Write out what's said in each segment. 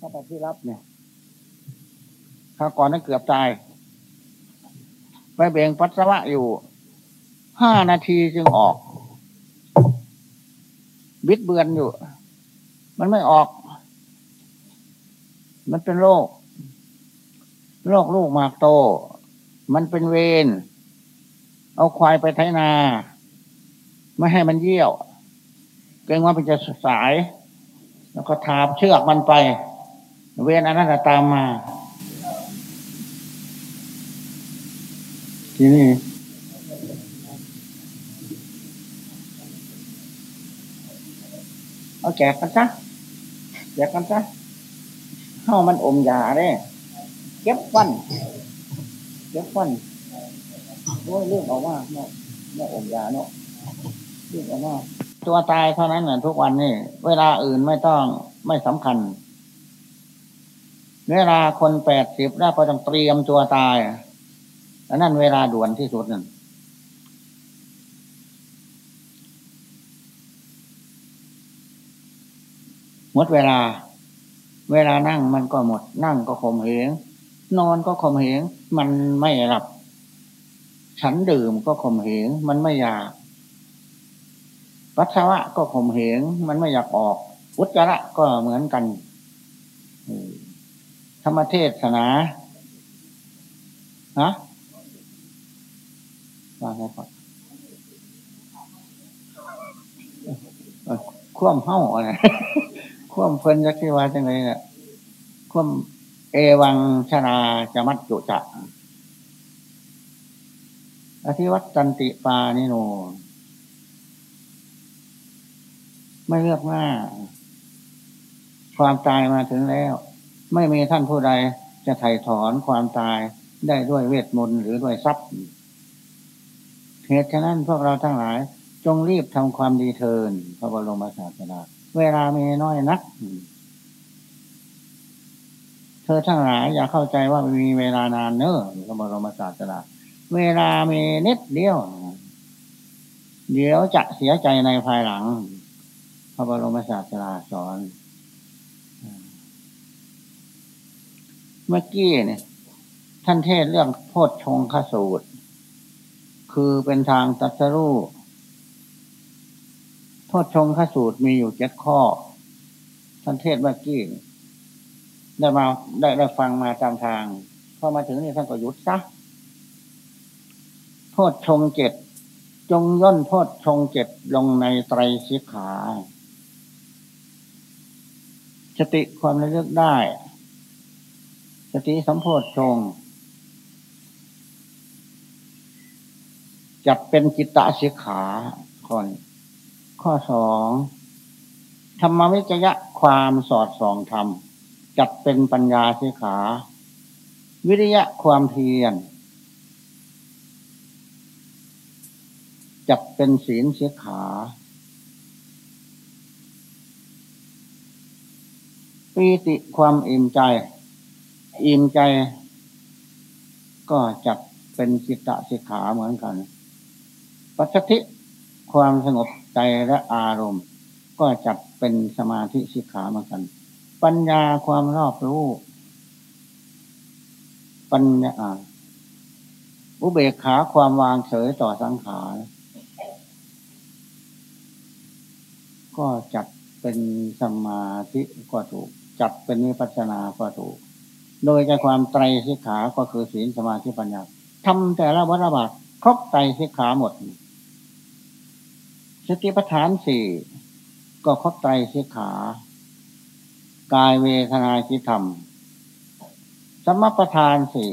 เข้าไปที่รับเนี่ยข้าก่อนนั้นเกือบตายไปเบ่งปัสสาวะอยู่ห้านาทีจึงออก บิดเบือนอยู่ มันไม่ออก มันเป็นโรคโรคลูกหมากโต มันเป็นเวรเอาควายไปไถนา ไม่ให้มันเยี่ยวเกรงว่ามันจะสาย แล้วก็ทาบเชือกมันไป เวรอันนั้นตามมา ทีนี้เอาแจกกันซะแจกกันซะเข้ามันอมยาเด้เก็บฟันเก็บฟันโอ้ยเรื่องออกว่าเนาะเนาะอมยาเนาะเรื่องออกว่าตัวตายเท่านั้นน่ะทุกวันนี่เวลาอื่นไม่ต้องไม่สำคัญ เวลาคนแปดสิบแล้วก็ต้องเตรียมตัวตายอันนั้นเวลาด่วนที่สุดนั่นหมดเวลา เวลานั่งมันก็หมด นั่งก็ข่มเหงนอนก็ข่มเหงมันไม่หลับ ฉันดื่มก็ข่มเหงมันไม่อยาก ปัสสาวะก็ข่มเหงมันไม่อยากออก อุจจาระก็เหมือนกัน รรมเทศนาฮะว่าไงก่อนคว่ำเฮ้าอะไรคว่ำเพลินยักษ์ที่ว่าจังเลยเนี่ยคว่ำเอวังชนาจะมัดจุจะอธิวัตตันติปานิโน ไม่เลือกหน้า ความตายมาถึงแล้ว ไม่มีท่านผู้ใดจะไถ่ถอนความตายได้ด้วยเวทมนต์หรือด้วยทรัพย์เหตุฉะนั้นพวกเราทั้งหลาย จงรีบทำความดีเทินพระบรมศาสดาเวลามีน้อยนัก เธอทั้งหลายอย่าเข้าใจว่ามีเวลานานเนอะพระบรมศาสดาเวลามีนิดเดียว เดี๋ยวจะเสียใจในภายหลัง พระบรมศาสดาสอน เมื่อกี้เนี่ยท่านเทศเรื่องโพชฌงคสูตร คือเป็นทางตัสรู้โพชฌงคสูตรมีอยู่เจ็ดข้อ ท่านเทศเมื่อกี้ได้มาได้ได้ฟังมาตามทางพอมาถึงนี่ท่านก็หยุดซะโพชฌงเจ็ดจงย่นโพชฌงเจ็ดลงในไตรสิกขาสติความระลึกได้ ติสัมโพชงจัดเป็นจิตตสิกขาคนข้อสองธรรมวิจยะความสอดส่องธรรม จัดเป็นปัญญาสิกขา วิริยะความเพียรจัดเป็นศีลสิกขาปีติความอิ่มใจ อิ่มใจ ก็จัดเป็นจิตตสิกขาเหมือนกัน ปัจจิความสงบใจและอารมณ์ ก็จัดเป็นสมาธิสิกขาเหมือนกัน ปัญญาความรอบรู้ ปัญญาอุเบกขาความวางเฉยต่อสังขารก็จัดเป็นสมาธิก็ถูก จัดเป็นวิปัสสนาก็ถูก โดยใจความไตรสิกขา ก็คือศีลสมาธิปัญญาทำแต่ละวัฏบาทครบไตรสิกขาหมด สติปัฏฐานสี่ก็ครบไตรสิกขา กายเวทนาจิตธรรม สมประทานสี่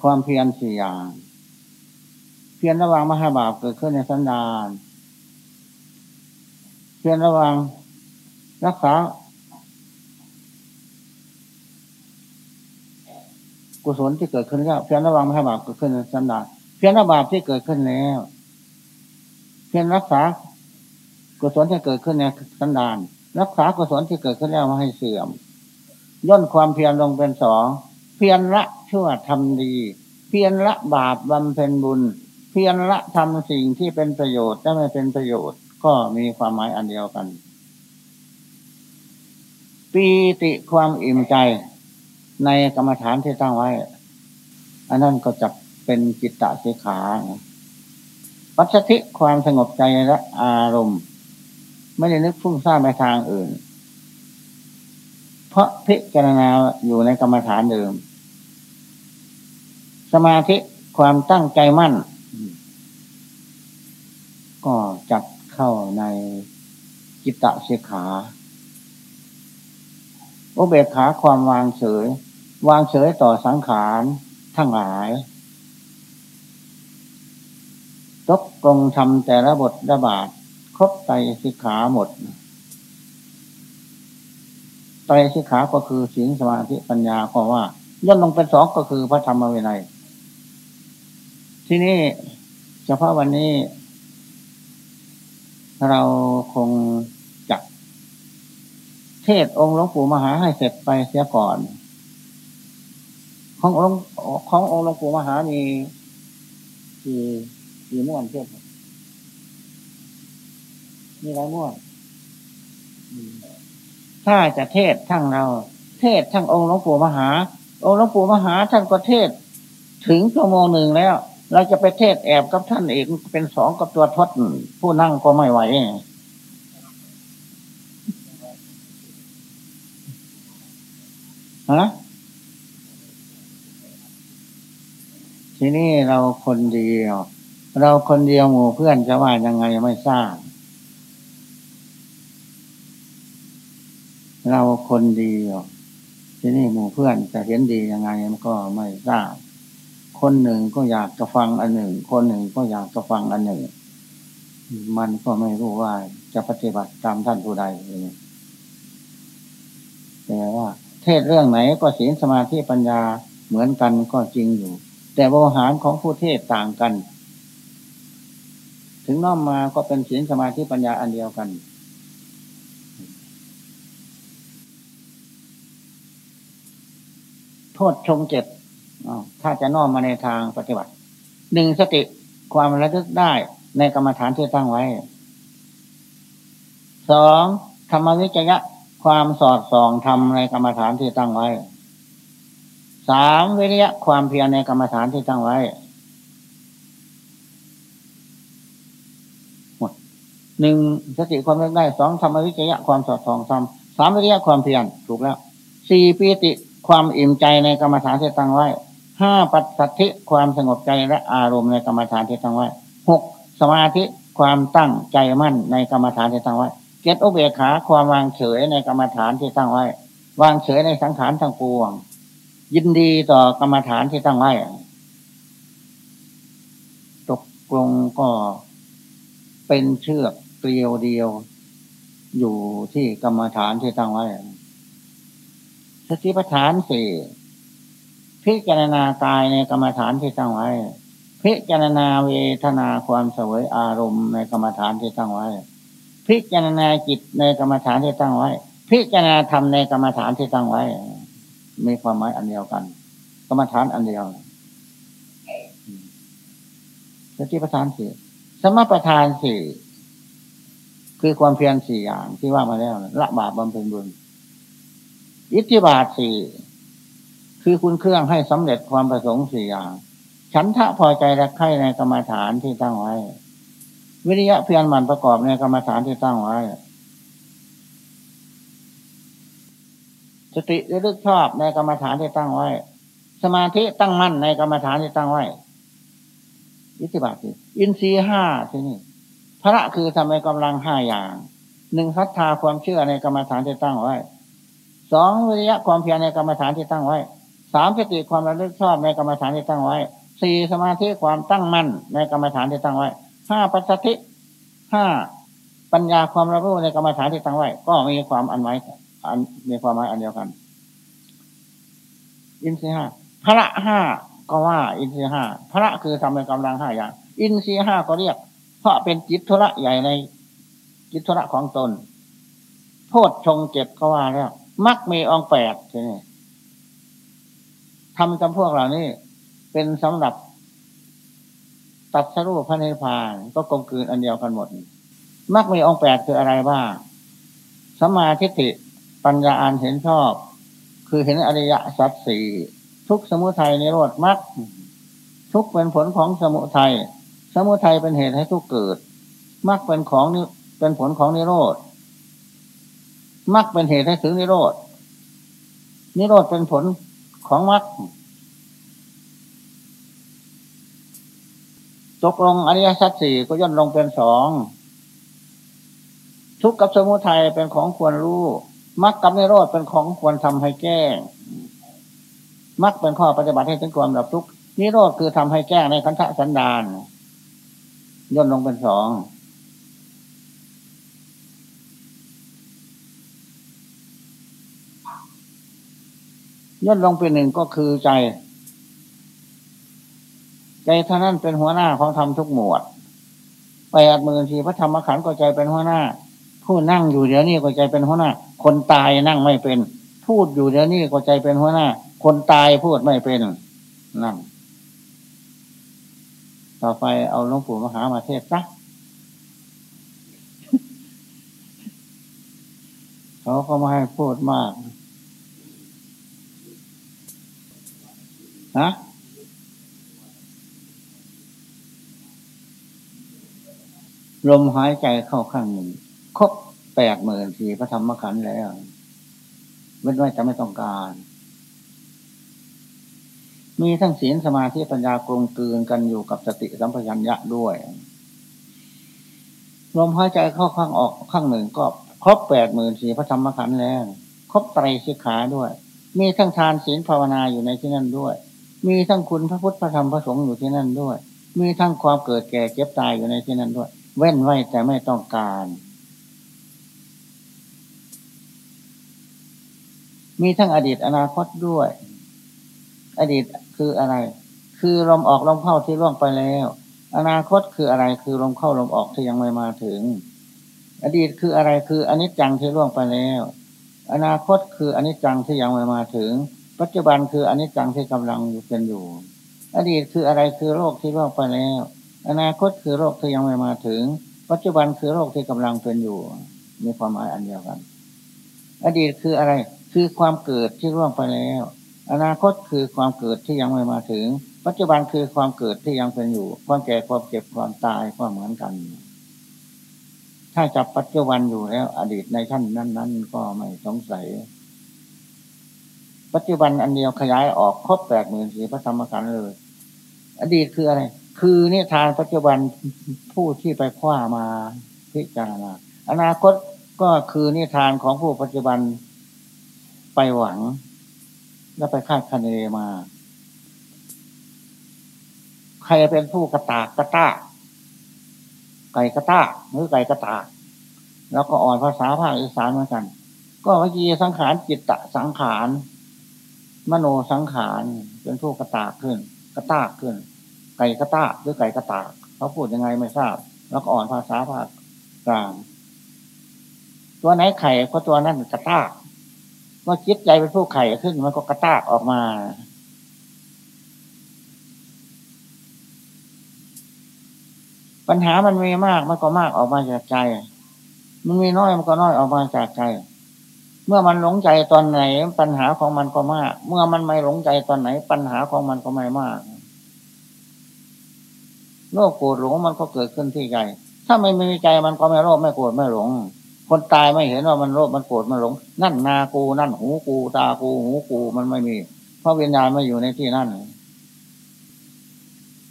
ความเพียรสี่อย่าง เพียรระวังมหาบาปเกิดขึ้นในสันดาน เพียรระวังรักษา กุศลที่เกิดขึ้นแล้วเพียรระวังไม่ใหาบาปเกิดขึ้นสันดานเพียรระบาปที่เกิดขึ้นแล้ว เพียรรักษากุศลที่เกิดขึ้นในสันดาน รักษากุศลที่เกิดขึ้นแล้วมาให้เสื่อมย่นความเพียรลงเป็นสองเพียรละชั่วทำดี เพียรละบาปบำเพ็ญบุญ เพียรละทำสิ่งที่เป็นประโยชน์และไม่เป็นประโยชน์ ก็มีความหมายอันเดียวกันปีติความอิ่มใจ ในกรรมฐานที่ตั้งไว้ อันนั้นก็จะเป็นจิตตะเสขาปัจจิความสงบใจและอารมณ์ ไม่ได้นึกฟุ้งซ่านไปทางอื่น เพราะพิจารณาอยู่ในกรรมฐานเดิม สมาธิความตั้งใจมั่น ก็จัดเข้าในจิตตะเสขาโอเบกขาความวางเฉย วางเฉยต่อสังขารทั้งหลายตกกงทำแต่ละบทระบาดครบไตสิกขาหมด ไตสิกขาก็คือศีลสมาธิปัญญาก็ว่าย่นลงเป็นสองก็คือพระธรรมวินัย ที่นี่เฉพาะวันนี้ เราคงจักเทศองค์หลวงปู่มหาให้เสร็จไปเสียก่อน ขององค์ขององค์หลวงปู่มหามีคือมีม้วนเทศมีไรม้วนถ้าจะเทศทั้งเรา เทศทั้งองค์หลวงปู่มหา องค์หลวงปู่มหาท่านก็เทศ ถึงชั่วโมงหนึ่งแล้ว เราจะไปเทศแอบกับท่านเองเป็นสองกับตัวทศผู้นั่งก็ไม่ไหวฮะ ทีนี้เราคนเดียว เราคนเดียวหมู่เพื่อนจะว่ายังไงไม่ทราบเราคนเดียว ทีนี้หมู่เพื่อนจะเห็นดียังไงมันก็ไม่ทราบคนหนึ่งก็อยากจะฟังอันหนึ่ง คนหนึ่งก็อยากจะฟังอันหนึ่ง มันก็ไม่รู้ว่าจะปฏิบัติตามท่านผู้ใดเลยแต่ว่า เทศเรื่องไหนก็ศีลสมาธิปัญญาเหมือนกันก็จริงอยู่ แต่บริหารของผู้เทศต่างกัน ถึงน้อมมาก็เป็นศีลสมาธิปัญญาอันเดียวกัน โทษชงเจ็ดถ้าจะน้อมมาในทางปฏิบัติหนึ่งสติความระลึกได้ในกรรมฐานที่ตั้งไว้ สองธรรมวิจยะความสอดส่องทำในกรรมฐานที่ตั้งไว้ สามวิริยะความเพียรในกรรมฐานที่ตั้งไว้หมดหนึ่งสติความเล่ได้สองธรรมวิจยะความสอดส่องทำสามวิริยะความเพียรถูกแล้วสี่ปีติความอิ่มใจในกรรมฐานที่ตั้งไว้ห้าปัจสัทธิความสงบใจและอารมณ์ในกรรมฐานที่ตั้งไว้หกสมาธิความตั้งใจมั่นในกรรมฐานที่ตั้งไว้เก็ตอุเบกขาความวางเฉยในกรรมฐานที่ตั้งไว้ วางเฉยในสังขารทั้งปวง ยินดีต่อกรรมฐานที่ตั้งไว้ตกลงก็เป็นเชือกเกลียวเดียว อยู่ที่กรรมฐานที่ตั้งไว้สติปัฏฐานสี่พิจารณากายในกรรมฐานที่ตั้งไว้ พิจารณาเวทนาความสวยอารมณ์ในกรรมฐานที่ตั้งไว้ พิจารณาจิตในกรรมฐานที่ตั้งไว้ พิจารณาธรรมในกรรมฐานที่ตั้งไว้ มีความหมายอันเดียวกันกรรมฐานอันเดียวสติปัฏฐานสี่สมปัฏฐานสี่คือความเพียรสี่อย่างที่ว่ามาแล้วละบาปบำเพ็ญบุญอิทธิบาทสี่คือคุณเครื่องให้สำเร็จความประสงค์สี่อย่าง ฉันทะพอใจและใคร่ในกรรมฐานที่ตั้งไว้ วิริยะเพียรมันประกอบในกรรมฐานที่ตั้งไว้ สติระลึกชอบในกรรมฐานที่ตั้งไว้ สมาธิตั้งมั่นในกรรมฐานที่ตั้งไว้ยิธิบาทอินทรีห้าที่นี่พระคือทำในกำลังห้าอย่างหนึ่งศรัทธาความเชื่อในกรรมฐานที่ตั้งไว้สองวิริยะความเพียรในกรรมฐานที่ตั้งไว้สามสติความระลึกชอบในกรรมฐานที่ตั้งไว้สี่สมาธิความตั้งมั่นในกรรมฐานที่ตั้งไว้ห้าปัจจิห้าปัญญาความรับรู้ในกรรมฐานที่ตั้งไว้ ก็มีความอันไว้ อันมีความหมายอันเดียวกัน อินทรีห้าพระห้าก็ว่า อินทรีห้าพระคือทำในกำลังห้าอย่าง อินทรีห้าก็เรียก เพราะเป็นจิตธุระใหญ่ในจิตธุระของตน โทษชงเจ็ดก็ว่าแล้วมักมีองแปดใช่ไหมทำจำพวกเหล่านี้เป็นสำหรับตัดสรุปพระนิพพานก็กลมกลืนอันเดียวกันหมดมักมีองแปดคืออะไรบ้างสมาธิิ ปัญญาอันเห็นชอบ คือเห็นอริยสัจสี่ทุกสมุทัยนิโรธมรรคทุกเป็นผลของสมุทัยสมุทัยเป็นเหตุให้ทุกเกิดมรรคเป็นของนี้เป็นผลของนิโรธมรรคเป็นเหตุให้ถึงนิโรธนิโรธเป็นผลของมรรคตกลงอริยสัจสี่ก็ย่นลงเป็นสองทุกข์กับสมุทัยเป็นของควรรู้ มรรคกับนิโรธเป็นของควรทำให้แก้มรรคเป็นข้อปฏิบัติให้ถึงความดับทุกข์นิโรธคือทำให้แก้ในคันธสันดานย่นลงเป็นสองย่นลงเป็นหนึ่งก็คือใจ ใจเท่านั้นเป็นหัวหน้าของธรรมทุกหมวดแปดหมื่นสี่พระธรรมขันธ์ก็ใจเป็นหัวหน้า ผู้นั่งอยู่เดี๋ยวนี้ก็ใจเป็นหัวหน้า คนตายนั่งไม่เป็น พูดอยู่เดี๋ยวนี้ก็ใจเป็นหัวหน้า คนตายพูดไม่เป็นนั่งต่อไปเอาหลวงปู่มหามาเทศซะเขาก็มาให้พูดมากฮะลมหายใจเข้าข้างหนึ่ง ครบแปดหมื่นทีพระธรรมขันธ์แล้วไม่ว่จะไม่ต้องการ มีทั้งศีลสมาธิปัญญากลมกลืนกันอยู่กับสติสัมปชัญญะด้วยลมหายใจเข้าข้างออกข้างหนึ่งก็ครบแปดหมื่นสี่พระธรรมขันธ์แล้ว ครบไตรสิกขาด้วย มีทั้งทานศีลภาวนาอยู่ในที่นั่นด้วย มีทั้งคุณพระพุทธพระธรรมพระสงฆ์อยู่ที่นั่นด้วย มีทั้งความเกิดแก่เจ็บตายอยู่ในที่นั่นด้วย เว้นไว้แต่ไม่ต้องการ มีทั้งอดีตอนาคตด้วย อดีตคืออะไร คือลมออกลมเข้าที่ล่วงไปแล้ว อนาคตคืออะไรคือลมเข้าลมออกที่ยังไม่มาถึง อดีตคืออะไรคืออนิจจังที่ล่วงไปแล้ว อนาคตคืออนิจจังที่ยังไม่มาถึง ปัจจุบันคืออนิจจังที่กำลังอยู่เป็นอยู่ อดีตคืออะไรคือโรคที่ล่วงไปแล้ว อนาคตคือโรคที่ยังไม่มาถึง ปัจจุบันคือโรคที่กำลังเป็นอยู่ มีความหมายอันเดียวกัน อดีตคืออะไร คือความเกิดที่ล่วงไปแล้ว อนาคตคือความเกิดที่ยังไม่มาถึง ปัจจุบันคือความเกิดที่ยังเป็นอยู่ ความแก่ความเจ็บความตายก็เหมือนกัน ถ้าจับปัจจุบันอยู่แล้ว อดีตในขั้นนั้น ๆ ก็ไม่สงสัย ปัจจุบันอันเดียวขยายออกครบแปดหมื่นสี่พระธรรมขันธ์เลย อดีตคืออะไร คือนิทานปัจจุบันผู้ที่ไปคว้ามาพิจารณาอนาคตก็คือนิทานของผู้ปัจจุบัน ไปหวัง และไปคาดคะเนมา ใครเป็นผู้กระตากกระตาไก่กระตาหรือไก่กระตาแล้วก็อ่อนภาษาภาคอีสานเหมือนกัน ก็วิจีสังขารจิตตะสังขาร มโนสังขารเป็นผู้กระตากขึ้น กระตากขึ้น ไก่กระตากหรือไก่กระตากเขาพูดยังไงไม่ทราบ แล้วก็อ่อนภาษาภาคกลางตัวไหนไข่ก็ตัวนั้นกระตาก ก็คิดใจเป็นผู้ไข่ขึ้นมันก็กระตากออกมา ปัญหามันมีมากมันก็มากออกมาจากใจ มันมีน้อยมันก็น้อยออกมาจากใจ เมื่อมันหลงใจตอนไหน ปัญหาของมันก็มาก เมื่อมันไม่หลงใจตอนไหน ปัญหาของมันก็ไม่มากโลภโกรธหลงมันก็เกิดขึ้นที่ใจ ถ้าไม่มีใจมันก็ไม่โลภไม่โกรธไม่หลง คนตายไม่เห็นว่ามันโลภมันโกรธมันหลง นั่นนากูนั่นหูกู ตากูหูกูมันไม่มี เพราะวิญญาณไม่อยู่ในที่นั่น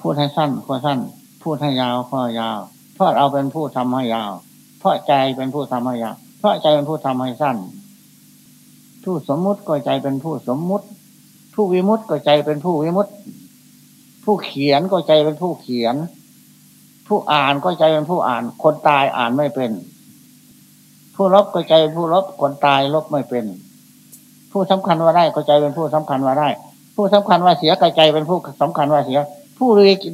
พูดให้สั้นก็สั้น พูดให้ยาวก็ยาว เพราะเราเป็นผู้ทำให้ยาว เพราะใจเป็นผู้ทำให้ยาว เพราะใจเป็นผู้ทำให้สั้น ผู้สมมุติก็ใจเป็นผู้สมมุติ ผู้วิมุตติก็ใจเป็นผู้วิมุตติ ผู้เขียนก็ใจเป็นผู้เขียน ผู้อ่านก็ใจเป็นผู้อ่าน คนตายอ่านไม่เป็น ผู้ลบก็ใจเป็นผู้ลบคนตายลบไม่เป็น ผู้สำคัญว่าได้ก็ใจเป็นผู้สำคัญว่าได้ ผู้สำคัญว่าเสียก็ใจเป็นผู้สำคัญว่าเสีย ผู้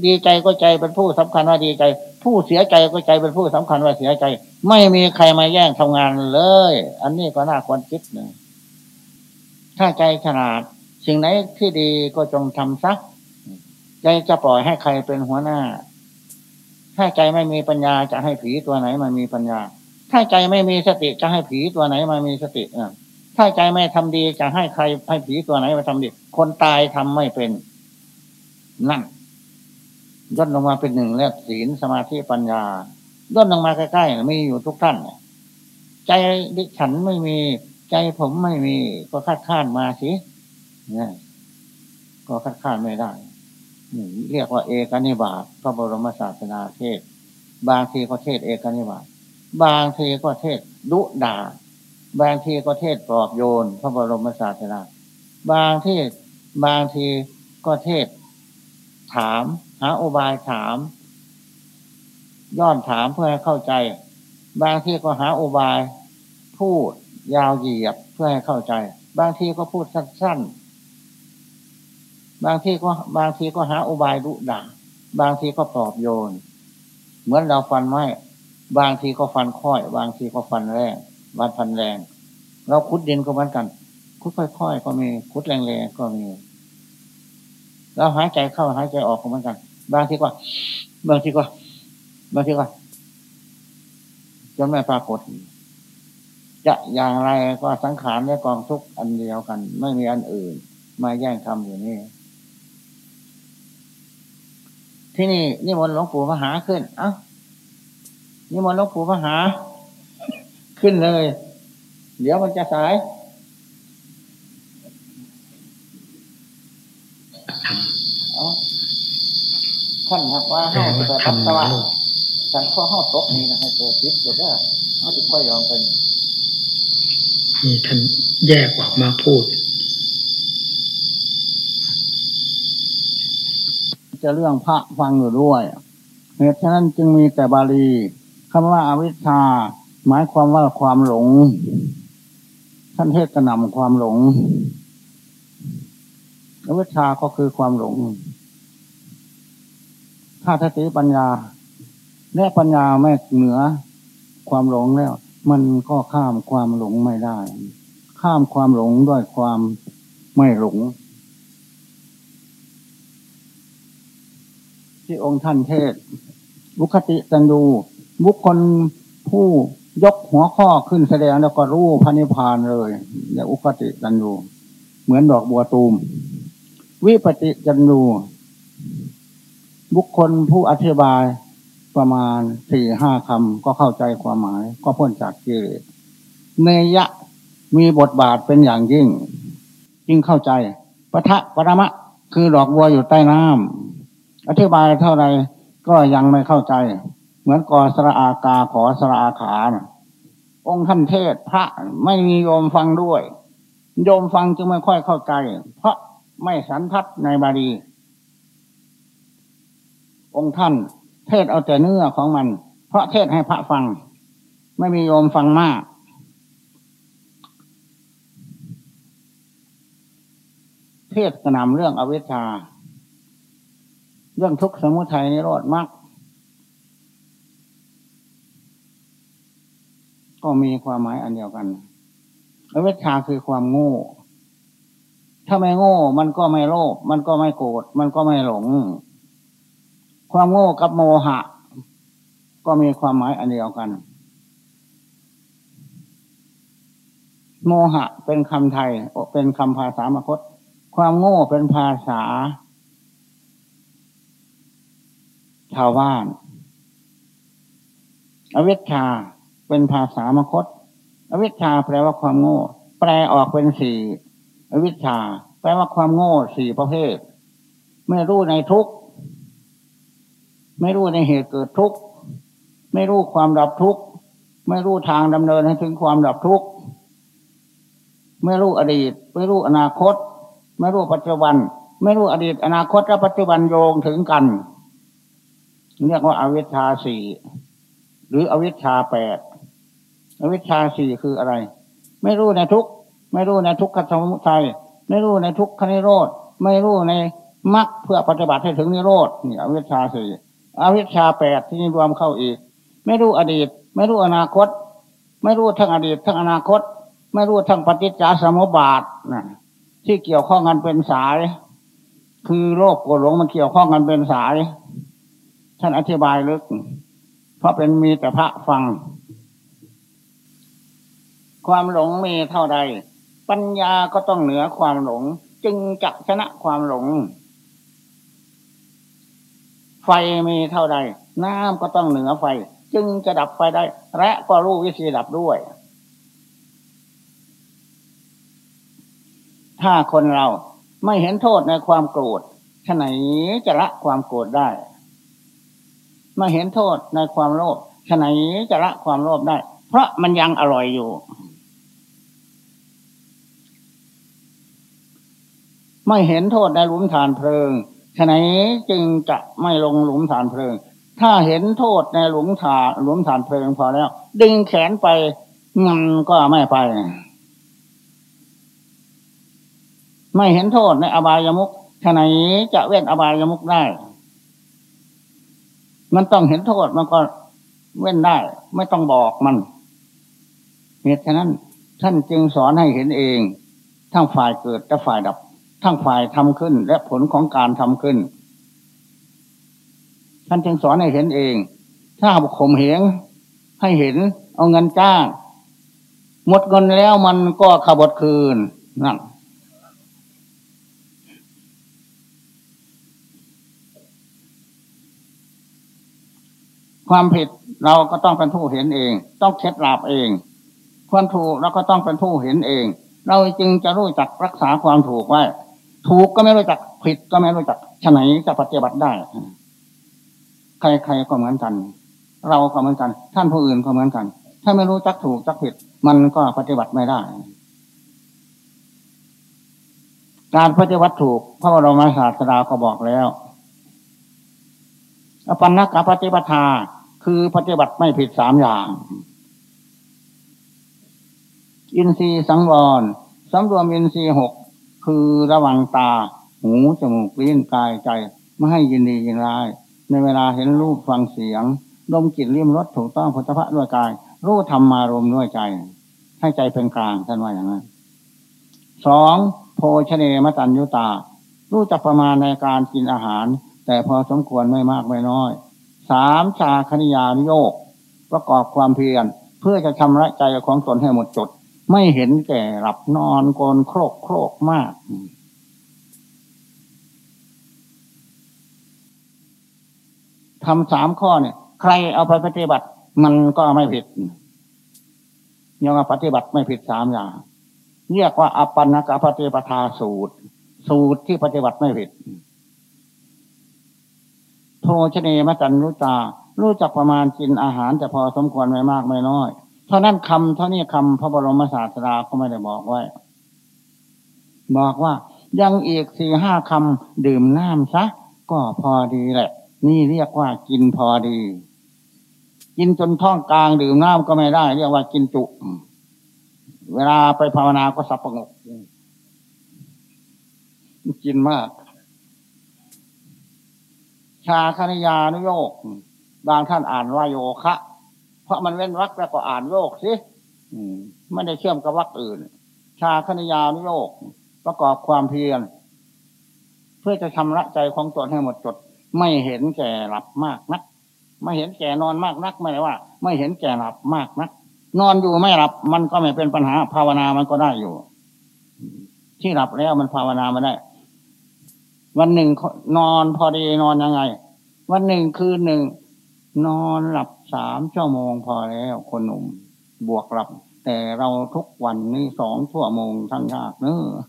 ดีใจก็ใจเป็นผู้สำคัญว่าดีใจ ผู้เสียใจก็ใจเป็นผู้สำคัญว่าเสียใจ ไม่มีใครมาแย่งทำงานเลย อันนี้ก็น่าควรคิดนะถ้าใจฉลาด สิ่งไหนที่ดีก็จงทำซักใจจะปล่อยให้ใครเป็นหัวหน้า ถ้าใจไม่มีปัญญาจะให้ผีตัวไหนมันมีปัญญา ถ้าใจไม่มีสติจะให้ผีตัวไหนมันมีสติอะถ้าใจไม่ทำดีจะให้ใครให้ผีตัวไหนมาทำดี คนตายทำไม่เป็น นั่นย่นลงมาเป็นหนึ่งแล้วศีลสมาธิปัญญาย่นลงมาใกล้ๆมีอยู่ทุกท่านใจดิฉันไม่มี ใจผมไม่มี ก็คาดคานมาสิเนี่ยก็คาดคานไม่ได้เรียกว่าเอกนิบาตพระบรมศาสนาเทศ บางทีก็เทศเอกนิบาต บางทีก็เทศดุด่า บางทีก็เทศปลอบโยน พระบรมศาสนาบางทีบางทีก็เทศ ถาม หาอุบายถาม ย้อนถามเพื่อให้เข้าใจ บางทีก็หาอุบาย พูดยาวเหยียบเพื่อให้เข้าใจ บางทีก็พูดสั้นๆ บางทีก็บางทีก็หาอุบายดุด่า บางทีก็ปลอบโยน เหมือนเราฟันไม้ บางทีก็ฟันค่อย บางทีก็ฟันแรงวันพันแรง เราคุดดินก็เหมือนกันคุดค่อยๆก็มีคุดแรงๆก็มีเราหายใจเข้าหายใจออกก็เหมือนกัน บางทีก็บางทีก็บางทีก็จนไม่ปรากฏจะอย่างไรก็สังขารและกองทุกอันเดียวกัน ไม่มีอันอื่น มาแย่งทำอยู่นี่ ที่นี่นี่มนหลวงปู่มหาขึ้น เอ้า นี่มนหลวงปู่มหา ขึ้นเลย เดี๋ยวมันจะสายท่านครับว่าห้าจะไปปัสสาวะท่านข้อห้าตกนี่นะให้ตัวติดตัวได้เขาจะค่อยยอมไปนี่ท่านแยกออกมาพูด จะเรื่องพระฟังอยู่ด้วยเหตุฉะนั้นจึงมีแต่บาลี คำว่าอาวิชชา หมายความว่าความหลง ท่านเทศกระนำความหลงอวิชชาก็คือความหลง ถ้าสติปัญญา และปัญญาไม่เหนือ ความหลงแล้ว มันก็ข้ามความหลงไม่ได้ ข้ามความหลงด้วยความไม่หลง ที่องค์ท่านเทศบุคติตันดู บุคคลผู้ยกหัวข้อขึ้นแสดงแล้วก็รู้พระนิพพานเลยอย่าอุคติตันดูเหมือนดอกบัวตูม วิปติจันดูบุคคลผู้อธิบายประมาณสี่ห้าคำก็เข้าใจความหมาย ก็พ้นจากกิเลสเนยะมีบทบาทเป็นอย่างยิ่ง ยิ่งเข้าใจปะทะปรมะ คือดอกบัวอยู่ใต้น้ำอธิบายเท่าไรก็ยังไม่เข้าใจ เหมือนกอสระอากาขอสระอาขานะองค์ท่านเทศพระไม่มีโยมฟังด้วย โยมฟังจึงไม่ค่อยเข้าใจ เพราะไม่สันทัดในบาลี องค์ท่านเทศเอาแต่เนื้อของมัน เพราะเทศให้พระฟัง ไม่มีโยมฟังมากเทศกระนำเรื่องอวิชชา เรื่องทุกข์สมุทัยนิโรธมรรค ก็มีความหมายอันเดียวกันอวิชชาคือความโง่ ถ้าไม่โง่ มันก็ไม่โลภมันก็ไม่โกรธมันก็ไม่หลง ความโง่กับโมหะ ก็มีความหมายอันเดียวกัน โมหะเป็นคำไทย เป็นคำภาษามคต ความโง่เป็นภาษา ชาวบ้าน อวิชชา เป็นภาษามคต อวิชชาแปลว่าความโง่ แปลออกเป็นสี่อวิชชา แปลว่าความโง่สี่ประเภท ไม่รู้ในทุกไม่รู้ในเหตุเกิดทุกข์ไม่รู้ความดับทุกข์ไม่รู้ทางดำเนินให้ถึงความดับทุกข์ไม่รู้อดีต ไม่รู้อนาคต ไม่รู้ปัจจุบัน ไม่รู้อดีต อนาคตและปัจจุบันโยงถึงกัน เรียกว่าอาวิชชาสี่หรืออวิชชาแปด วิชชาสี่คืออะไร ไม่รู้ในทุกไม่รู้ในทุกขสมุทัยไม่รู้ในทุกขนิโรธไม่รู้ในมรรคเพื่อปฏิบัติให้ถึงนิโรธนี่อวิชชาสี่อวิชชาแปดที่รวมเข้าอีก ไม่รู้อดีต ไม่รู้อนาคต ไม่รู้ทั้งอดีต ทั้งอนาคต ไม่รู้ทั้งปฏิจจสมุปบาทนะที่เกี่ยวข้องกันเป็นสาย คือโลกโกรธหลงมันเกี่ยวข้องกันเป็นสาย ท่านอธิบายลึก เพราะเป็นมีแต่พระฟัง ความหลงมีเท่าใด ปัญญาก็ต้องเหนือความหลง จึงจะชนะความหลง ไฟมีเท่าใด น้ำก็ต้องเหนือไฟ จึงจะดับไฟได้ และก็รู้วิธีดับด้วย ถ้าคนเราไม่เห็นโทษในความโกรธฉไหนจะละความโกรธได้ไม่เห็นโทษในความโลภฉไหนจะละความโลภได้ เพราะมันยังอร่อยอยู่ ไม่เห็นโทษในหลุมฐานเพลิงฉะไหนจึงจะไม่ลงหลุมฐานเพลิง ถ้าเห็นโทษในหลุมฐานหลุมฐานเพลิงพอแล้ว ดึงแขนไปมันก็ไม่ไป ไม่เห็นโทษในอบายมุกฉะไหนจะเว้นอบายมุกได้ มันต้องเห็นโทษมันก็เว้นได้ ไม่ต้องบอกมันเหตุฉะนั้น ท่านจึงสอนให้เห็นเอง ทั้งฝ่ายเกิดและฝ่ายดับ ทั้งฝ่ายทำขึ้น และผลของการทำขึ้น ท่านจึงสอนให้เห็นเอง ถ้าบุคคลเหงให้เห็น เอาเงินจ้าง หมดเงินแล้วมันก็ขบดคืนนั่นความผิดเราก็ต้องเป็นผู้เห็นเอง ต้องเคล็ดลับเอง ควรถูกเราก็ต้องเป็นผู้เห็นเอง เราจึงจะรู้จักรักษาความถูกไว้ ถูกก็ไม่รู้จักผิดก็ไม่รู้จักฉะไหนจะปฏิบัติได้ ใครๆก็เหมือนกัน เราก็เหมือนกัน ท่านผู้อื่นก็เหมือนกัน ถ้าไม่รู้จักถูกจักผิด มันก็ปฏิบัติไม่ได้ การปฏิบัติถูกพระบรมศาสดาก็บอกแล้วอปันนกปฏิปทาคือปฏิบัติไม่ผิดสามอย่าง อินทรีย์สังวรสำรวมอินทรีย์หก คือระวังตา หูจมูกลิ้นกายใจ ไม่ให้ยินดียินร้าย ในเวลาเห็นรูปฟังเสียงดมกลิ่นลิ้มรสถูกต้องพุทธะด้วยกาย รู้ธรรมารมด้วยใจ ให้ใจเป็นกลางท่านว่าอย่างนั้นสองโภชเนมตัญยุตา รู้จักประมาณในการกินอาหาร แต่พอสมควรไม่มากไม่น้อยสามชาคณิยานโยกประกอบความเพียรเพื่อจะชำระใจของตนให้หมดจด ไม่เห็นแก่หลับนอนโกนโครกโครกมาก ทำสามข้อเนี่ย ใครเอาไปปฏิบัติ มันก็ไม่ผิดยังปฏิบัติไม่ผิดสามอย่างเรียกว่าอปันนกปฏิปทาสูตร สูตรที่ปฏิบัติไม่ผิดโภชเนมจันรุตา รู้จักประมาณกินอาหารจะพอสมควรไม่มากไม่น้อย เท่านั้นคำเท่านี้คำพระบรมศาสดาก็ไม่ได้บอกไว้ บอกว่ายังอีกสี่ห้าคำดื่มน้ำซะก็พอดีแหละ นี่เรียกว่ากินพอดี กินจนท้องกลางดื่มน้ำก็ไม่ได้ เรียกว่ากินจุ เวลาไปภาวนาก็สับประงกกินมาก ชาคณิยานุโยกบางท่านอ่านว่าโยคะ เพราะมันเว้นวรรคแล้วก็อ่านโยกสิไม่ได้เชื่อมกับวรรคอื่น ชาคณิยานุโยกประกอบความเพียร เพื่อจะชำระใจของตนให้หมดจด ไม่เห็นแก่หลับมากนัก ไม่เห็นแก่นอนมากนักไม่ได้ว่า ไม่เห็นแก่หลับมากนัก นอนอยู่ไม่หลับมันก็ไม่เป็นปัญหา ภาวนามันก็ได้อยู่ ที่หลับแล้วมันภาวนาไม่ได้ วันหนึ่งนอนพอดีนอนยังไง วันหนึ่งคืนหนึ่งนอนหลับ สามชั่วโมงพอแล้วคนหนุ่มบวกหลับ แต่เราทุกวันนี้สองชั่วโมงทั้งยากเนอะ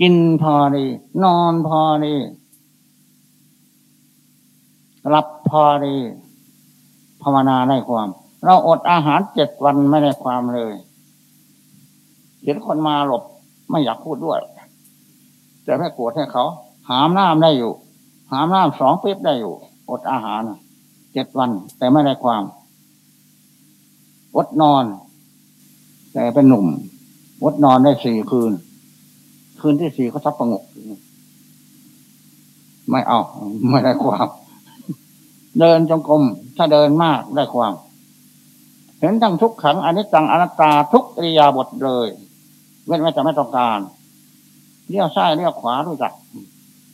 กินพอดี นอนพอดีหลับพอดี ภาวนาได้ความ เราอดอาหารเจ็ดวันไม่ได้ความเลยเห็นคนมาหลบไม่อยากพูดด้วย แต่ไม่โกรธให้เขา หามน้ำได้อยู่ หามน้ำสองปี๊บได้อยู่ อดอาหารเจ็ดวัน แต่ไม่ได้ความ อดนอน แต่เป็นหนุ่ม อดนอนได้สี่คืน คืนที่สี่เขาทับประงกไม่เอา ไม่ได้ความ เดินจงกรมถ้าเดินมากได้ความ เห็นทั้งทุกขังอนิจจังอนัตตาทุกอริยาบทเลย เว้นไว้แต่ไม่ต้องการเลี้ยวซ้ายเลี้ยวขวารู้จัก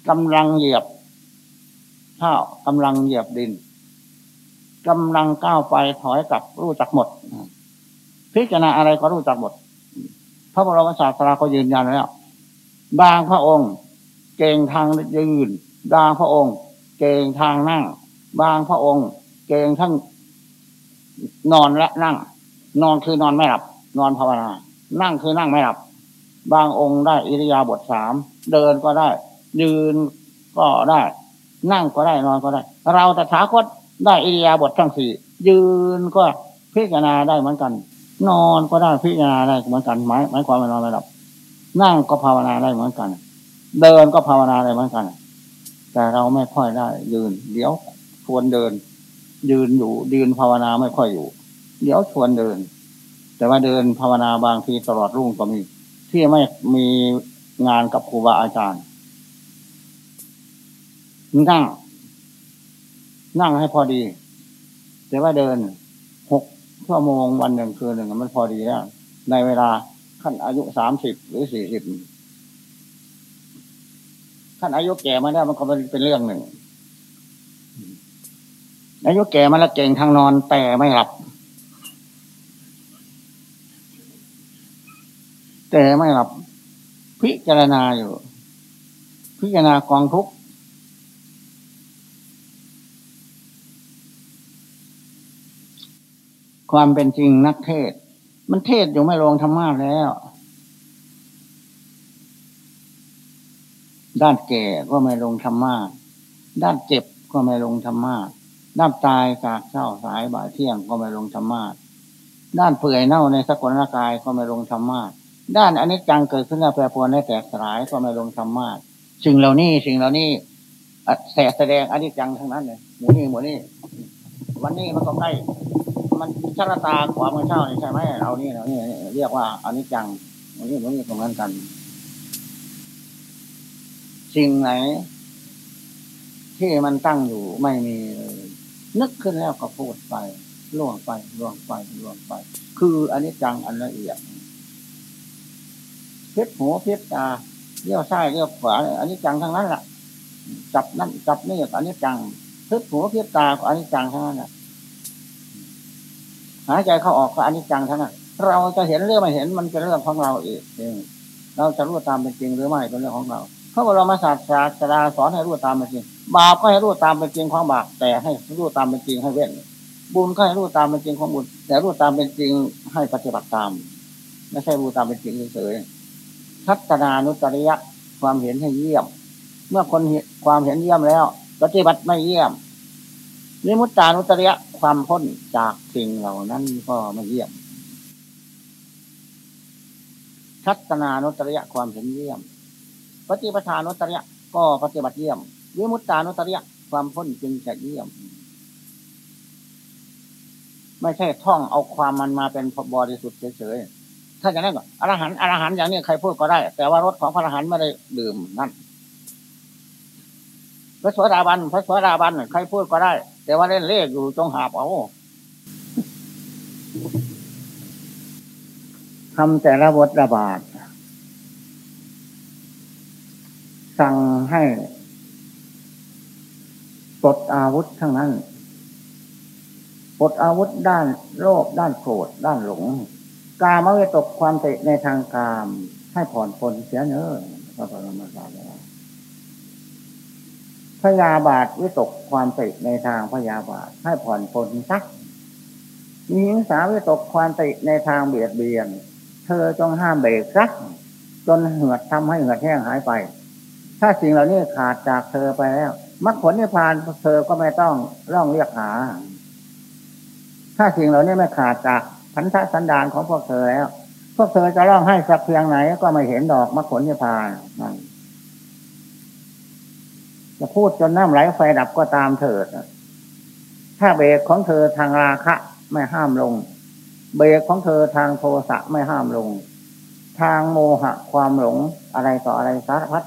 กำลังเหยียบข้าวกำลังเหยียบดินกำลังก้าวไปถอยกลับรู้จักหมดพิจารณาอะไรก็รู้จักหมดพระบรมศาสดาก็ยืนยันแล้วบางพระองค์เก่งทางยืนบางพระองค์ เก่งทางนั่ง บางพระองค์ เก่งทั้งนอนและนั่ง นอนคือนอนไม่หลับ นอนภาวนา นั่งคือนั่งไม่หลับ บางองค์ได้อิริยาบถสาม เดินก็ได้ ยืนก็ได้ นั่งก็ได้นอนก็ได้ เราแต่ถาคตได้อิริยาบถทั้งสี่ยืนก็พิจารณาได้เหมือนกัน นอนก็ได้พิจารณาได้เหมือนกันหมายหมายความว่านอนไม่หลับนั่งก็ภาวนาได้เหมือนกัน เดินก็ภาวนาได้เหมือนกัน แต่เราไม่ค่อยได้ ยืน เดี๋ยวชวนเดิน ยืนอยู่ยืนภาวนาไม่ค่อยอยู่ เดี๋ยวชวนเดิน แต่ว่าเดินภาวนาบางทีตลอดรุ่งก็มี ที่ไม่มีงานกับครูบาอาจารย์ นั่ง นั่งให้พอดี แต่ว่าเดินหกชั่วโมงวันหนึ่งคืนหนึ่งมันพอดีแล้วในเวลาขั้นอายุสามสิบหรือสี่สิบขั้นอายุแก่มาแล้วมันก็เป็นเรื่องหนึ่ง อายุแก่มาแล้วเก่งทางนอนแต่ไม่หลับ แต่ไม่หลับ พิจารณาอยู่ พิจารณากองทุกข์ ความเป็นจริงนักเทศ มันเทศอยู่ไม่ลงธรรมะแล้ว ด้านแก่ก็ไม่ลงธรรมะด้านเจ็บก็ไม่ลงธรรมะด้านตายกากเศร้าสายบ่ายเที่ยงก็ไม่ลงธรรมะด้านเปื่อยเน่าในสกุลร่างกายก็ไม่ลงธรรมะด้านอนิจจังเกิดขึ้นแล้วแปรปรวนในแตกสลายก็ไม่ลงธรรมะสิ่งเหล่านี้สิ่งเหล่านี้แสแสดงอนิจจังทั้งนั้นเลยหมูนี่หมูนี่ วันนี้มันก็ใกล้ มันชรตาความือเช้านี่ใช่ไหมเรานี่เรานี่เรียกว่าอันิจจังวันนี้มันมีตรงนั้นกัน สิ่งไหน ที่มันตั้งอยู่ไม่มีนึกขึ้นแล้วก็พูดไปล่วงไปล่วงไปล่วงไป คืออันนี้จังอันละเอียดเพชรหัวเพชรตาเลี้ยวซ้ายเลี้ยวขวาอันนี้จังทั้งนั้นแหละจับนั่นจับนี่อันนี้จังเพชรหัวเพชรตาอันนี้จังทั้งนั้นแหละ หายใจเข้าออกก็อันนี้จังทั้งนั้นเราจะเห็นเรื่องไม่เห็นมันเป็นเรื่องของเราเองเราจะรู้ตามเป็นจริงหรือไม่เป็นเรื่องของเราพระบรมศาสดาสอนให้รู้ตามเป็นจริง บาปก็ให้รู้ตามเป็นจริงของบาปแต่ให้รู้ตามเป็นจริงให้เว้นบุญก็ให้รู้ตามเป็นจริงของบุญ แต่รู้ตามเป็นจริงให้ปฏิบัติตาม ไม่ใช่รู้ตามเป็นจริงเฉยๆทัศนานุตริยะความเห็นให้เยี่ยม เมื่อคนความเห็นเยี่ยมแล้ว ปฏิบัติไม่เยี่ยม นิมุตตานุตริยะความพ้นจากสิ่งเหล่านั้นก็ไม่เยี่ยม ทัศนานุตริยะความเห็นเยี่ยม ปฏิปทานุตริยะก็ปฏิบัติเยี่ยมวิมุตตานุตริยะความพ้นจึงจะเยี่ยม ไม่ใช่ท่องเอาความมันมาเป็นบริสุทธิ์เฉยๆถ้าอย่างนั้นก็อรหันต์อรหันต์อย่างนี้ใครพูดก็ได้ แต่ว่ารถของพระอรหันต์ไม่ได้ดื่มนั่นพระสวสดาบันพระสวสดาบันใครพูดก็ได้ แต่ว่าเล่นเลขอยู่จงหาเอาทำแต่ละบทระบาด สั่งให้ปลดอาวุธทั้งนั้นปลดอาวุธด้านโลภด้านโกรธด้านหลง กามวิตกความติในทางกาม ให้ผ่อนปลนเสียเนื้อพระบรมศาสดา ยาบาทวิตกความติในทางพยาบาทให้ผ่อนปลนสักมีหญิงสาววิตกความติในทางเบียดเบียน เธอจงห้ามเบรกสักจนเหือดทำให้เหือดแห้งหายไป ถ้าสิ่งเหล่านี้ขาดจากเธอไปแล้วมรรคผลนิพพานเธอก็ไม่ต้องร่องเรียกหา ถ้าสิ่งเหล่านี้ไม่ขาดจากพันธสันดานของพวกเธอแล้ว พวกเธอจะร้องให้สักเพียงไหนก็ไม่เห็นดอกมรรคผลนิพพานนั่น จะพูดจนน้ำไหลไฟดับก็ตามเถิดถ้าเบรกของเธอทางราคะไม่ห้ามลง เบรกของเธอทางโทสะไม่ห้ามลง ทางโมหะความหลงอะไรต่ออะไรสารพัด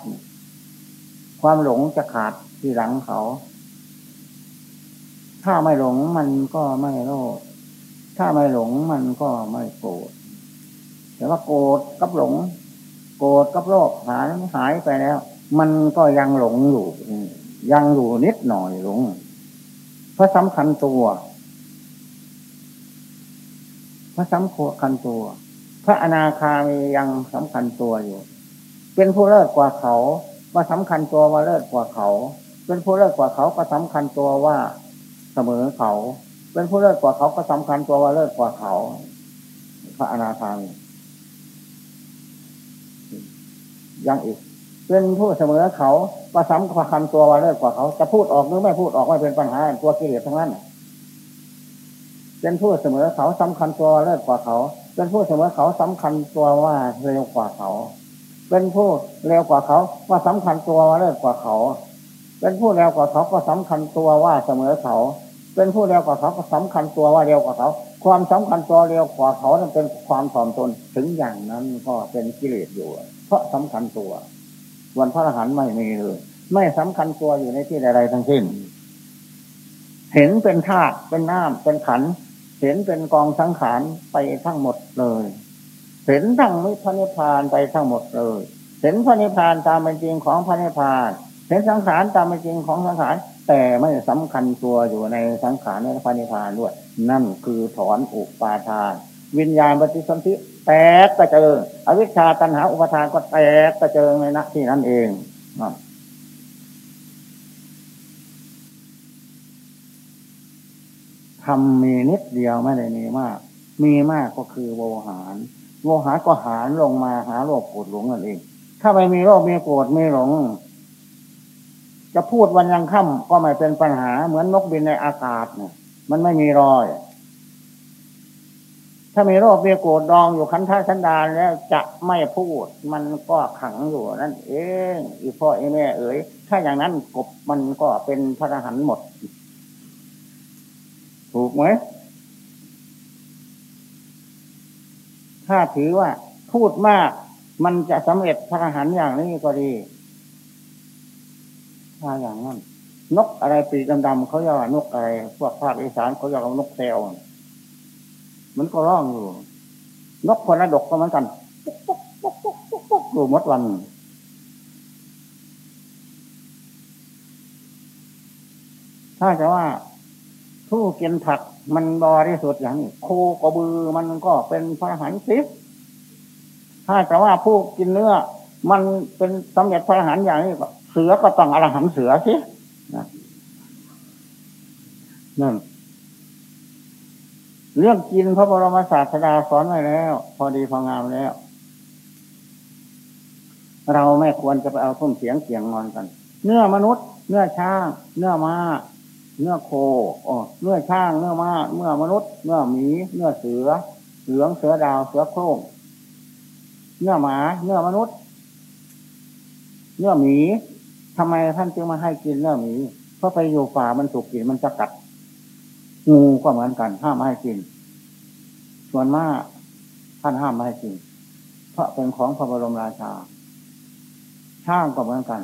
ความหลงจะขาดที่หลังเขา ถ้าไม่หลงมันก็ไม่โลภถ้าไม่หลงมันก็ไม่โกรธแต่ว่าโกรธกับหลง โกรธกับโลภหายหายไปแล้ว มันก็ยังหลงอยู่ยังอยู่นิดหน่อยหลงเพราะสำคัญตัวพระสำคัญตัว พระอนาคามียังสำคัญตัวอยู่ เป็นผู้เลิศกว่าเขาว่าสำคัญตัวว่าเลิศกว่าเขา เป็นผู้เลิศกว่าเขาก็สำคัญตัวว่าเสมอเขา เป็นผู้เลิศกว่าเขาก็สำคัญตัวว่าเลิศกว่าเขา พระอนาคามียังอีก เป็นผู้เสมอเขาก็สำคัญตัวว่าเลิศกว่าเขา จะพูดออกหรือไม่พูดออกไม่เป็นปัญหาตัวกิเลสทั้งนั้นเป็นผู้เสมอเขาสำคัญตัวเลิศกว่าเขา เป็นผู้เสมอเขาสำคัญตัวว่าเร็วกว่าเขา เป็นผู้เร็วกว่าเขาว่าสำคัญตัวว่าเลิศกว่าเขา เป็นผู้เร็วกว่าเขาก็สำคัญตัวว่าเสมอเขา เป็นผู้เร็วกว่าเขาก็สำคัญตัวว่าเร็วกว่าเขา ความสำคัญตัวเร็วกว่าเขานั้นเป็นความถ่อมตนถึงอย่างนั้นก็เป็นกิเลสอยู่ เพราะสำคัญตัว วันพระอรหันต์ไม่มีเลย ไม่สำคัญตัวอยู่ในที่ใดๆทั้งสิ้น เห็นเป็นธาตุเป็นน้ำเป็นขัน เห็นเป็นกองสังขารไปทั้งหมดเลย เห็นทั้งมิพระนิพพานไปทั้งหมดเลย เห็นพระนิพพานตามเป็นจริงของพระนิพพาน เห็นสังขารตามเป็นจริงของสังขารแต่ไม่สำคัญตัวอยู่ในสังขารในพระนิพพานด้วย นั่นคือถอนอุปาทาน วิญญาณปฏิสนธิแตกกระเจิงอวิชชาตัณหาอุปทานก็แตกกระเจิงในนักที่นั่นเองทำมีนิดเดียวไม่ได้มีมาก มีมากก็คือโวหาร โวหารก็หารลงมาหาโลภโกรธหลงนั่นเอง ถ้าไม่มีโลภมีโกรธมีหลง จะพูดวันยังค่ำก็ไม่เป็นปัญหาเหมือนนกบินในอากาศเนี่ยมันไม่มีรอย ถ้ามีโรคมีโกรธดองอยู่คันท่าชันดานแล้วจะไม่พูด มันก็ขังอยู่นั่นเองอีพ่อไอแม่เอ๋ยถ้าอย่างนั้นกบมันก็เป็นพระอรหันต์หมด ถูกไหมถ้าถือว่าพูดมากมันจะสำเร็จพระอรหันต์อย่างนี้ก็ดี ถ้าอย่างนั้น นกอะไรปีกดำๆเขาเรียกว่านกอะไร พวกภาคอีสานเขาเรียกว่านกแซว มันก็ร้องอยู่นกคนละดกก็เหมือนกันปุ๊กปุ๊กปุ๊กปุ๊กปุ๊กอยู่มดวัน ถ้าจะว่าผู้กินผักมันบริสุทธิ์อย่างนี้โคกระบือมันก็เป็นพระหันสิถ้าแต่ว่าผู้กินเนื้อ มันเป็นสำเร็จพระหันอย่างนี้เสือก็ต้องอรหันเสือสินั่น เรื่องกินพระบรมศาสดาสอนไว้แล้ว พอดีพองามแล้ว เราไม่ควรจะไปเอาทุ่มเสียงเสียงนอนกัน เนื้อมนุษย์ เนื้อช้าง เนื้อม้า เนื้อโคอ๋อเนื้อช้าง เนื้อม้า เนื้อมนุษย์ เนื้อหมี เนื้อเสือ เหลืองเสือดาวเสือโคร่งเนื้อหมา เนื้อมนุษย์ เนื้อหมีทำไมท่านจึงมาให้กินเนื้อหมี เพราะไปอยู่ป่ามันถูกกินมันจะกัด งูก็เหมือนกัน ห้ามไม่ให้กิน ส่วนมากท่านห้ามไม่ให้กิน เพราะเป็นของพระบรมราชาช่างก็เหมือนกัน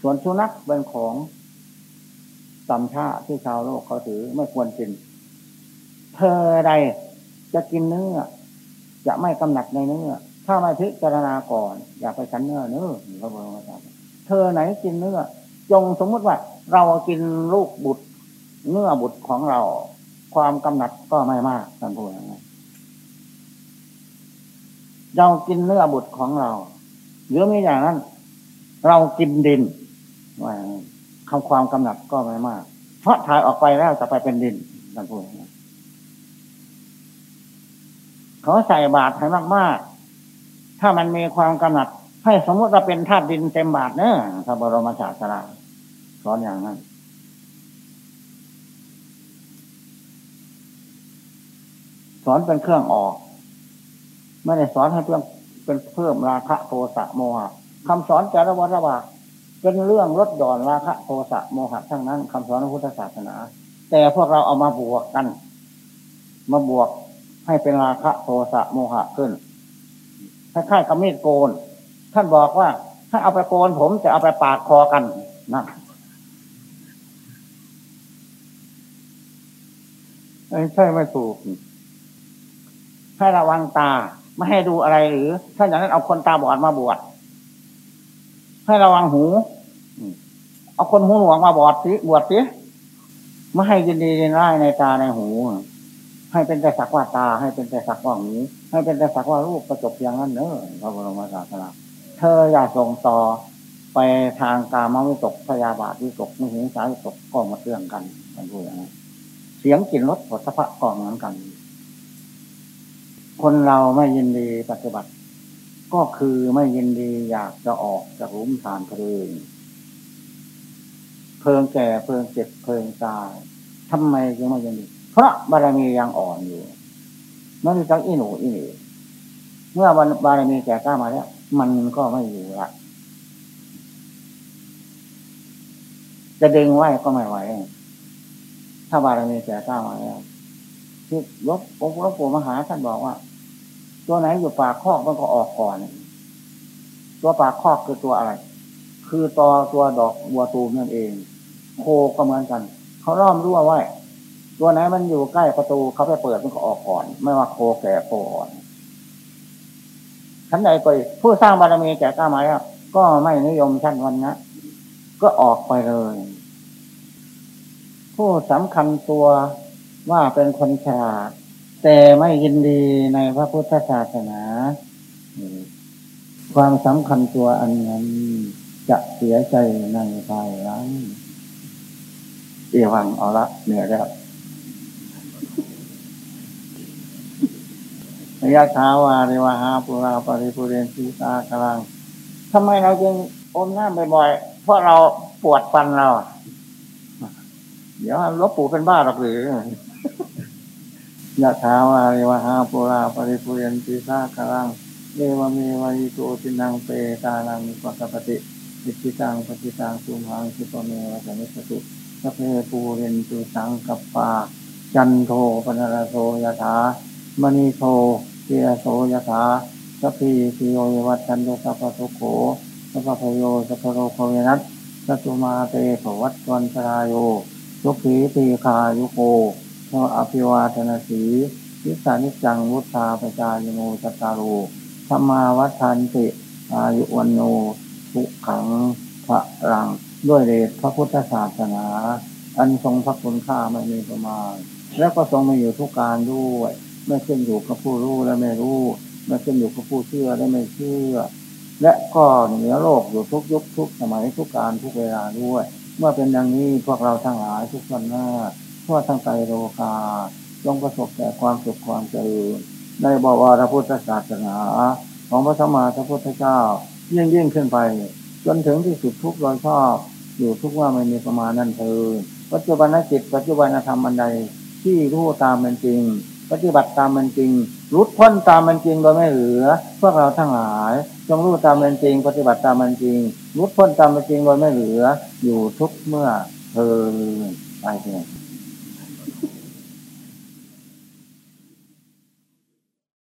ส่วนสุนัขเป็นของตำชาที่ชาวโลกเขาถือไม่ควรกิน เธอใดจะกินเนื้อ จะไม่กำหนัดในเนื้อ ถ้าไม่พิจารณาก่อน อยากไปฉันเนื้อเนื้อพระบรมศาสเธอไหนกินเนื้อ จงสมมติว่า เรากินลูกบุตร เนื้อบุตรของเรา ความกำหนัดก็ไม่มากท่านพูดอย่างนี้เรากินเนื้อบุตรของเราหรือไม่อย่างนั้น เรากินดินว่าคำความกำหนัดก็ไม่มาก เพราะถ่ายออกไปแล้วจะไปเป็นดินท่านพูดเขาใส่บาตรให้มากๆ ถ้ามันมีความกำหนัด ให้สมมติว่าเป็นธาตุดินเต็มบาตรเนอะพระบรมศาสดาสอนอย่างนั้น อนเป็นเครื่องออก ไม่ได้สอนให้เพื่อเป็นเพิ่มราคะโทสะโมหะคำสอนจารวัตระบาเป็นเรื่องลดหย่อนราคะโทสะโมหะทั้งนั้นคำสอนพุทธศาสนา แต่พวกเราเอามาบวกกัน มาบวกให้เป็นราคะโทสะโมหะขึ้นคล้ายๆกับมีดโกน ท่านบอกว่า ถ้าเอาไปโกนผมจะเอาไปปาดคอกันนะใช่ไม่ถูก ให้ระวังตา ไม่ให้ดูอะไรหรือ ถ้าอย่างนั้นเอาคนตาบอดมาบวชให้ระวังหู เอาคนหูหนวกมาบอดสิบวชสิไม่ให้ยินดียินร้ายในตาในหู ให้เป็นแต่สักว่าตา ให้เป็นแต่สักว่าหูให้เป็นแต่สักว่ารูปประจบอย่างนั้นเนอะพระบรมศาสนาเธออย่าส่งต่อไปทางกามวิตกพยาบาทวิตกไม่เห็นสายวิตกก็มาเตื่อนกันมันพูดอย่างนี้เสียงกลิ่นรสผลสะพะกองเหมือนกัน คนเราไม่ยินดีปฏิบัติ ก็คือไม่ยินดีอยากจะออกจากรุมฐานเพลิงเพลิงแก่เพลิงเจ็บเพลิงตายทำไมจึงไม่ยินดี เพราะบารมียังอ่อนอยู่มันมีทั้งอีหนูอีนี่เมื่อบารมีแก่กล้ามาแล้วมันก็ไม่อยู่ละจะดึงไว้ก็ไม่ไหว ถ้าบารมีแก่กล้ามาแล้ว ที่ลบองค์หลวงปู่มหาท่านบอกว่า ตัวไหนอยู่ปากคอกมันก็ออกก่อน ตัวปากคอกคือตัวอะไร คือตัวตัวดอกบัวตูมนั่นเอง โคก็เหมือนกัน เขาล้อมรั้วไว้ ตัวไหนมันอยู่ใกล้ประตูเขาไปเปิดมันก็ออกก่อน ไม่ว่าโคแก่โคอ่อนชั้นใดก็ผู้สร้างบารมีแก่กล้ามาแล้วก็ไม่นิยมชั้นวันนะก็ออกไปเลย ผู้สำคัญตัว ว่าเป็นคนฉลาดแต่ไม่ยินดีในพระพุทธศาสนา ความสำคัญตัวอันนั้นจะเสียใจในภายหลังเอวังเอาละเหนื่อยแล้วระยะช้าวาริวาหาปุราปริปุเรนสีตากลังทำไมเราจึงอมน้ำบ่อยๆ เพราะเราปวดฟันเรา เดี๋ยวลบปู่เป็นบ้าหรอกหรือ ยะถาวาริวหาปุราปริปุเรนติสากลังเอวเมวายโกตินังเปตานังปัสปติอิจิตังปฏิตังสุมังสุปเมวัจมิสตุสเพปูเรนตุสังกัปปา จันโทปัณณะระโส ยะถา มะณิ โชติระโส ยะถาสัพพีติโย วิวัชชันตุ สัพพะโขสัพพะโยสัพพะโรโค วินัสสะตุมาเต ภะวัตวันตะราโยสุขี ทีฆายุโก ภะวะ อะภิวาทะนะสีลิสสะ นิจจังวุฑฒาปะจายิโน จัตตาโร ธัมมาวัฑฒันติอายุวัณโณ สุขัง พะลัง ด้วยเดชพระพุทธศาสนา อันทรงพระคุณค่าไม่มีประมาณ แล้วก็ทรงมาอยู่ทุกการด้วย ไม่ขึ้นอยู่กับผู้รู้และไม่รู้ไม่ขึ้นอยู่กับผู้เชื่อและไม่เชื่อ และก็เหนือโลกอยู่ทุกยุคทุกสมัยทุกการทุกเวลาด้วย เมื่อเป็นดังนี้พวกเราทั้งหลายทุกคนหน้า ทั่วทั้งใจโลกาจงประสบแต่ความสุขความเจริญในบวรพุทธศาสนาของพระสมมาพระพุทธเจ้ายิ่งยิ่งขึ้นไป จนถึงที่สุดทุกโดยชอบ อยู่ทุกว่าไม่มีประมาณนั่นเธอปัจจุบันจิตปัจจุบันธรรมอันใดที่รู้ตามเป็นจริง ปฏิบัติตามเป็นจริงรู้พ้นตามเป็นจริงโดยไม่เหลือ พวกเราทั้งหลาย จงรู้ตามเป็นจริง ปฏิบัติตามเป็นจริงรู้พ้นตามเป็นจริงโดยไม่เหลือ อยู่ทุกเมื่อเธอไปเถอะ